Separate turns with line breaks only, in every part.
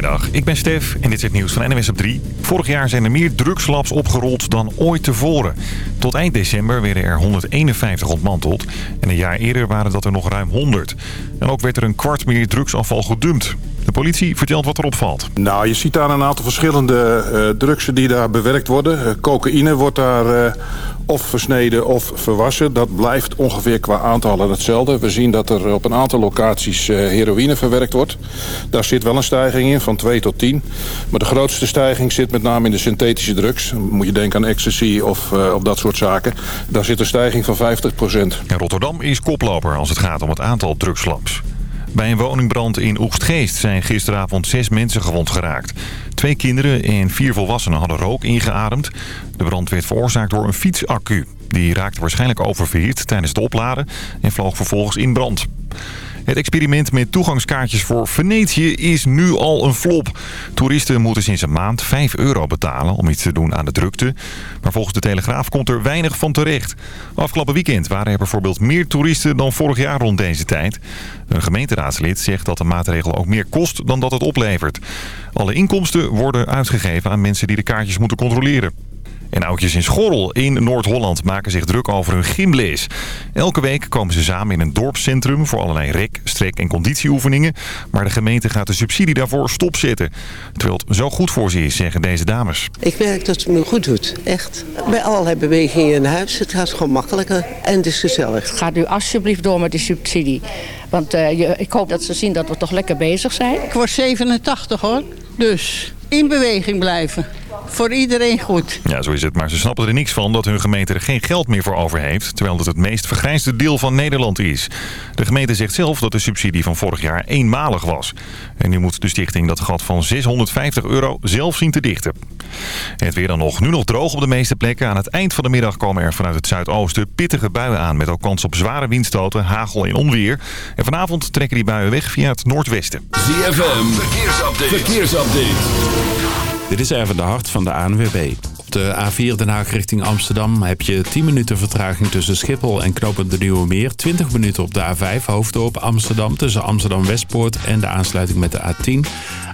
Goedemiddag, ik ben Stef en dit is het nieuws van NWS op 3. Vorig jaar zijn er meer drugslabs opgerold dan ooit tevoren. Tot eind december werden er 151 ontmanteld. En een jaar eerder waren dat er nog ruim 100. En ook werd er een kwart meer drugsafval gedumpt. De politie vertelt wat erop valt.
Nou, je ziet daar een aantal verschillende uh, drugsen die daar bewerkt worden. Uh, cocaïne wordt daar uh, of versneden of verwassen. Dat blijft ongeveer qua aantallen hetzelfde. We zien dat er op een aantal locaties heroïne verwerkt wordt. Daar zit wel een stijging in, van 2 tot 10. Maar de grootste stijging zit met name in de synthetische drugs. moet je denken aan ecstasy of, of dat soort zaken. Daar zit een stijging van 50 procent.
Rotterdam is koploper als het gaat om het aantal drugslabs. Bij een woningbrand in Oegstgeest zijn gisteravond zes mensen gewond geraakt. Twee kinderen en vier volwassenen hadden rook ingeademd. De brand werd veroorzaakt door een fietsaccu. Die raakte waarschijnlijk oververhit tijdens het opladen en vloog vervolgens in brand. Het experiment met toegangskaartjes voor Venetië is nu al een flop. Toeristen moeten sinds een maand 5 euro betalen om iets te doen aan de drukte. Maar volgens de Telegraaf komt er weinig van terecht. Afgelopen weekend waren er bijvoorbeeld meer toeristen dan vorig jaar rond deze tijd. Een gemeenteraadslid zegt dat de maatregel ook meer kost dan dat het oplevert. Alle inkomsten worden uitgegeven aan mensen die de kaartjes moeten controleren. En oudjes in Schorrel in Noord-Holland maken zich druk over hun gymles. Elke week komen ze samen in een dorpscentrum voor allerlei rek, strek en conditieoefeningen. Maar de gemeente gaat de subsidie daarvoor stopzetten. Terwijl het zo goed voor ze is, zeggen deze dames.
Ik merk dat het me goed doet, echt. Bij allerlei bewegingen in huis, het gaat gewoon makkelijker en het is gezellig.
Ga nu alsjeblieft door met die subsidie. Want uh, je, ik hoop dat ze zien dat we toch lekker bezig zijn.
Ik word 87 hoor, dus in beweging blijven voor iedereen goed.
Ja, zo is het. Maar ze snappen er niks van dat hun gemeente er geen geld meer voor over heeft... terwijl het het meest vergrijsde deel van Nederland is. De gemeente zegt zelf dat de subsidie van vorig jaar eenmalig was. En nu moet de stichting dat gat van 650 euro zelf zien te dichten. Het weer dan nog. Nu nog droog op de meeste plekken. Aan het eind van de middag komen er vanuit het zuidoosten pittige buien aan... met ook kans op zware windstoten, hagel en onweer. En vanavond trekken die buien weg via het noordwesten.
ZFM, verkeersupdate. verkeersupdate.
Dit is even de hart van de ANWB. Op de A4 Den Haag richting Amsterdam heb je 10 minuten vertraging tussen Schiphol en Knopend de Nieuwe Meer. 20 minuten op de A5 Hoofddorp Amsterdam tussen Amsterdam Westpoort en de aansluiting met de A10.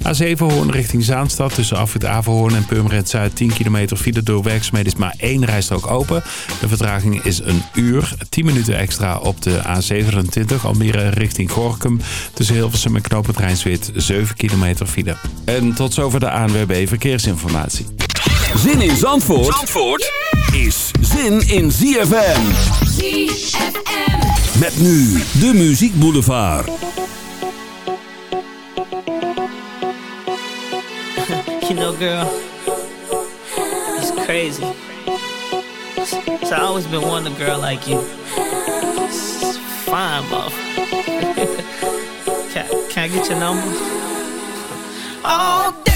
A7 Hoorn richting Zaanstad tussen Afrit Averhoorn en Purmerend Zuid 10 kilometer file door werkzaamheden is maar één rijstrook open. De vertraging is een uur. 10 minuten extra op de A27 Almere richting Gorkum tussen Hilversum en Knopend Rijnsweert 7 kilometer file. En tot zover de ANWB Verkeersinformatie.
Zin in Zandvoort, Zandvoort is zin in ZFM. ZFM. Met nu de Muziek Boulevard.
you know girl, it's crazy. So I always been wanting a girl like you. It's fine, buff. can, can I get your number? Oh, damn.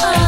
A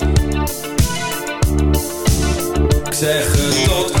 zeggen tot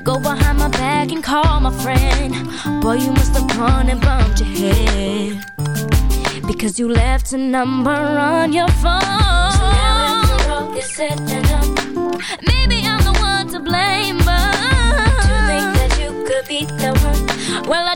You
go behind my back and call my friend. Boy, you must have gone and bumped your head. Because you left a number on your phone. So now it's broke, it's and up. Maybe I'm the one to blame, but to think that you could be the one. Well, I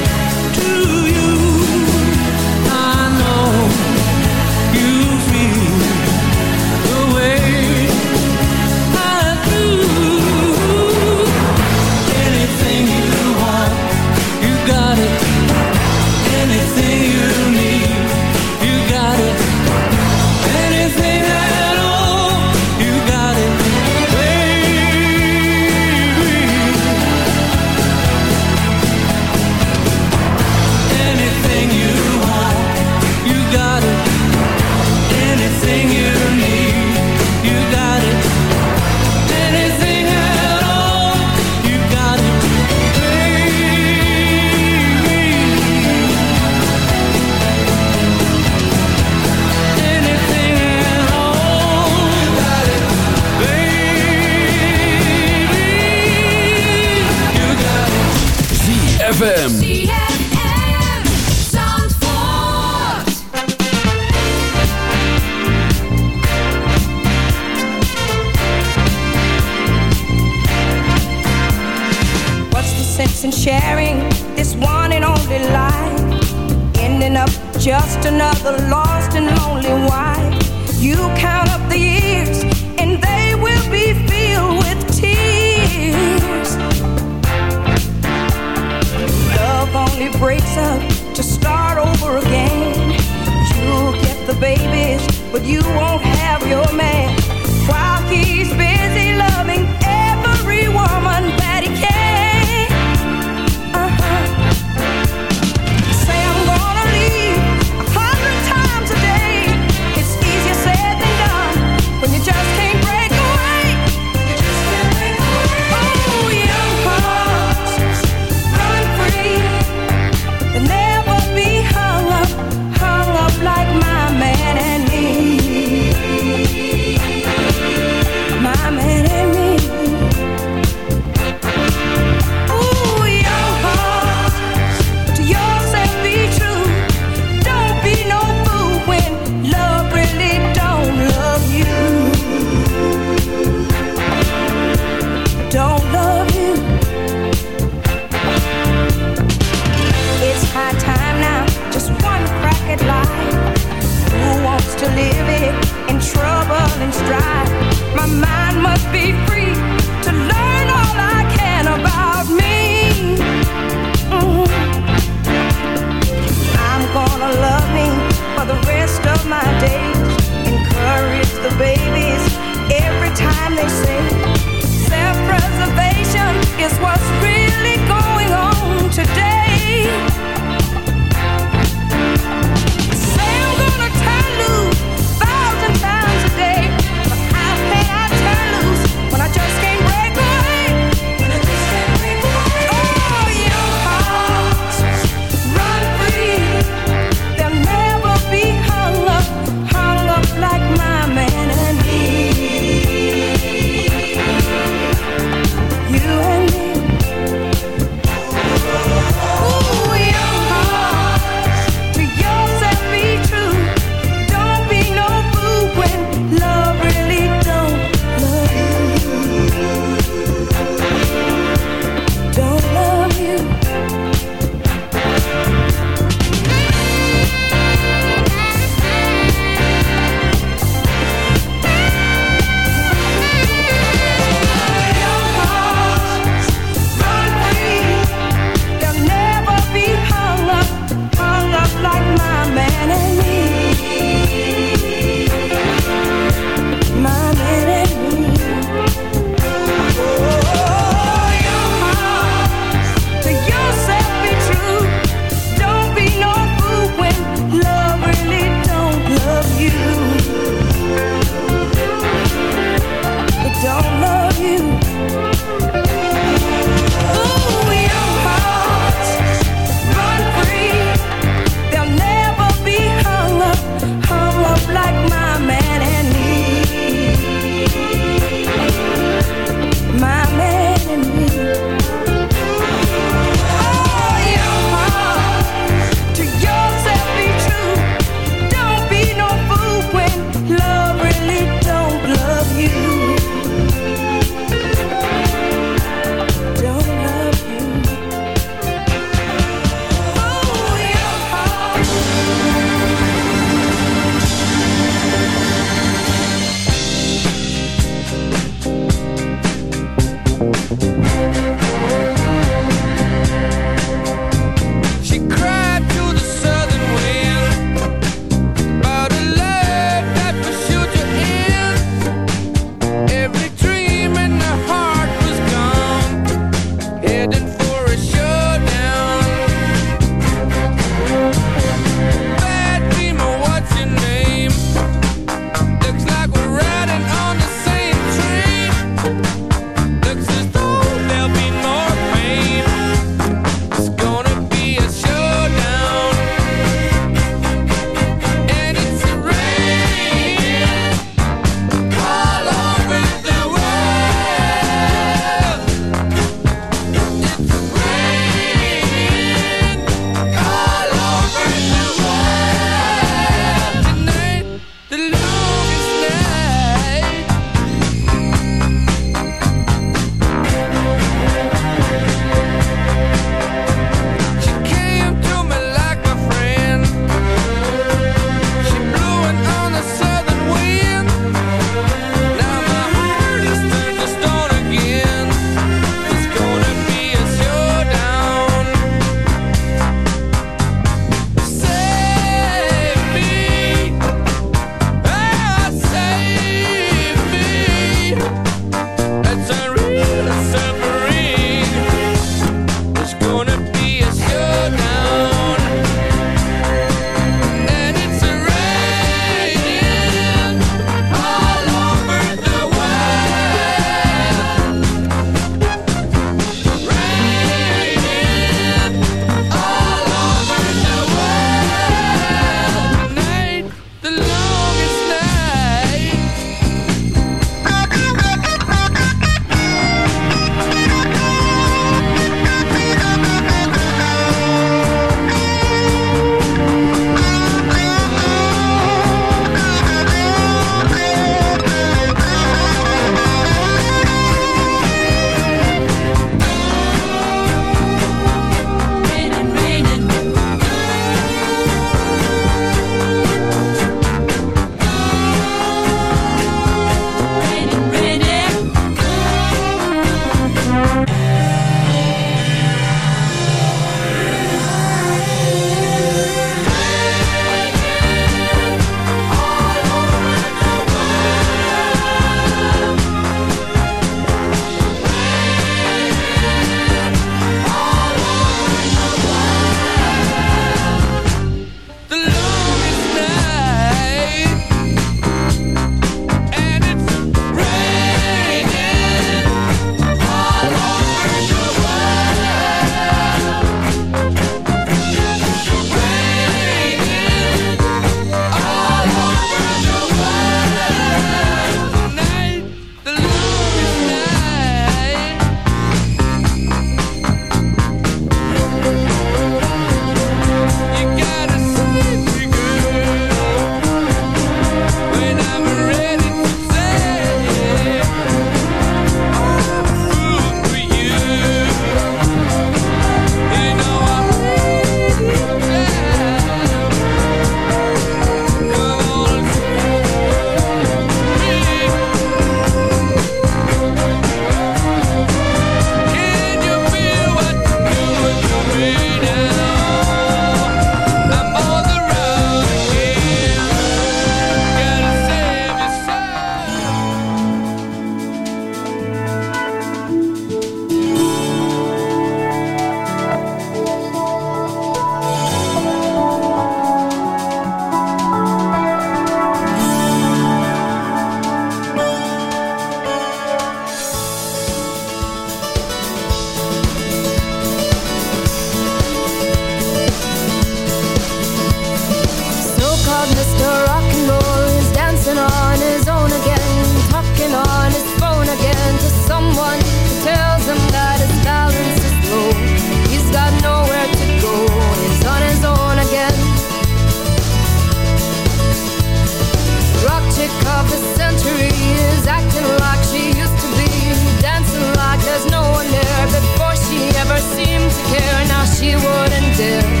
Yeah.